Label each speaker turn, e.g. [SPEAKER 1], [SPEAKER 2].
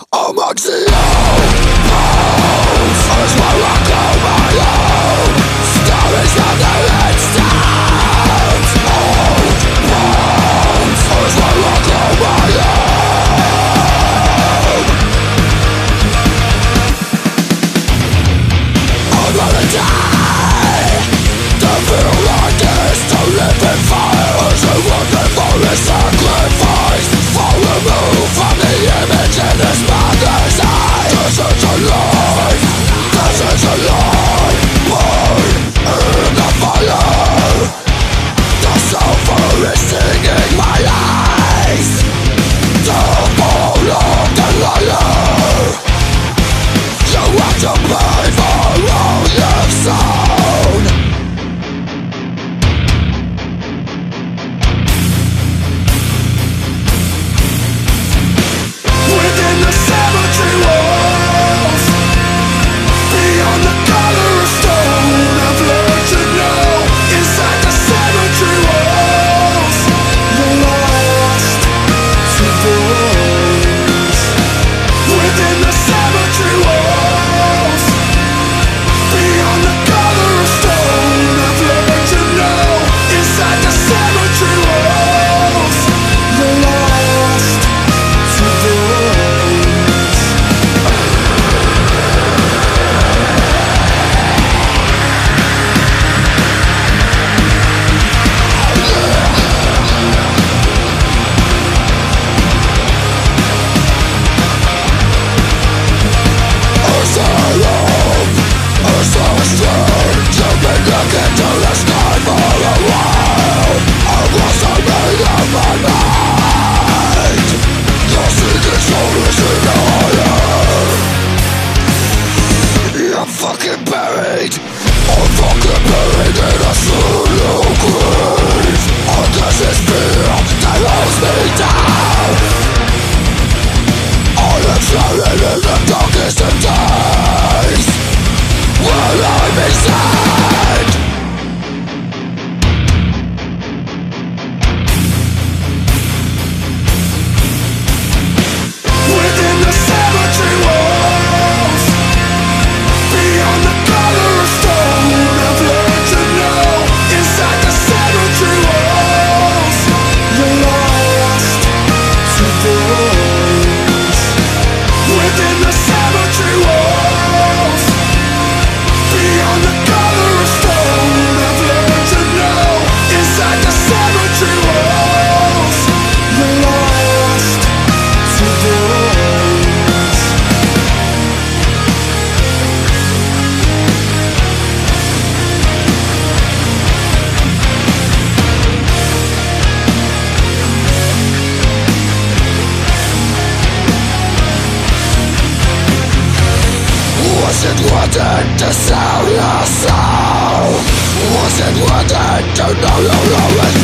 [SPEAKER 1] Amongst the old bones, as my rock on my oh. own, stories of the Resistance Was it worth it to sell your soul? Was it worth it to know you're always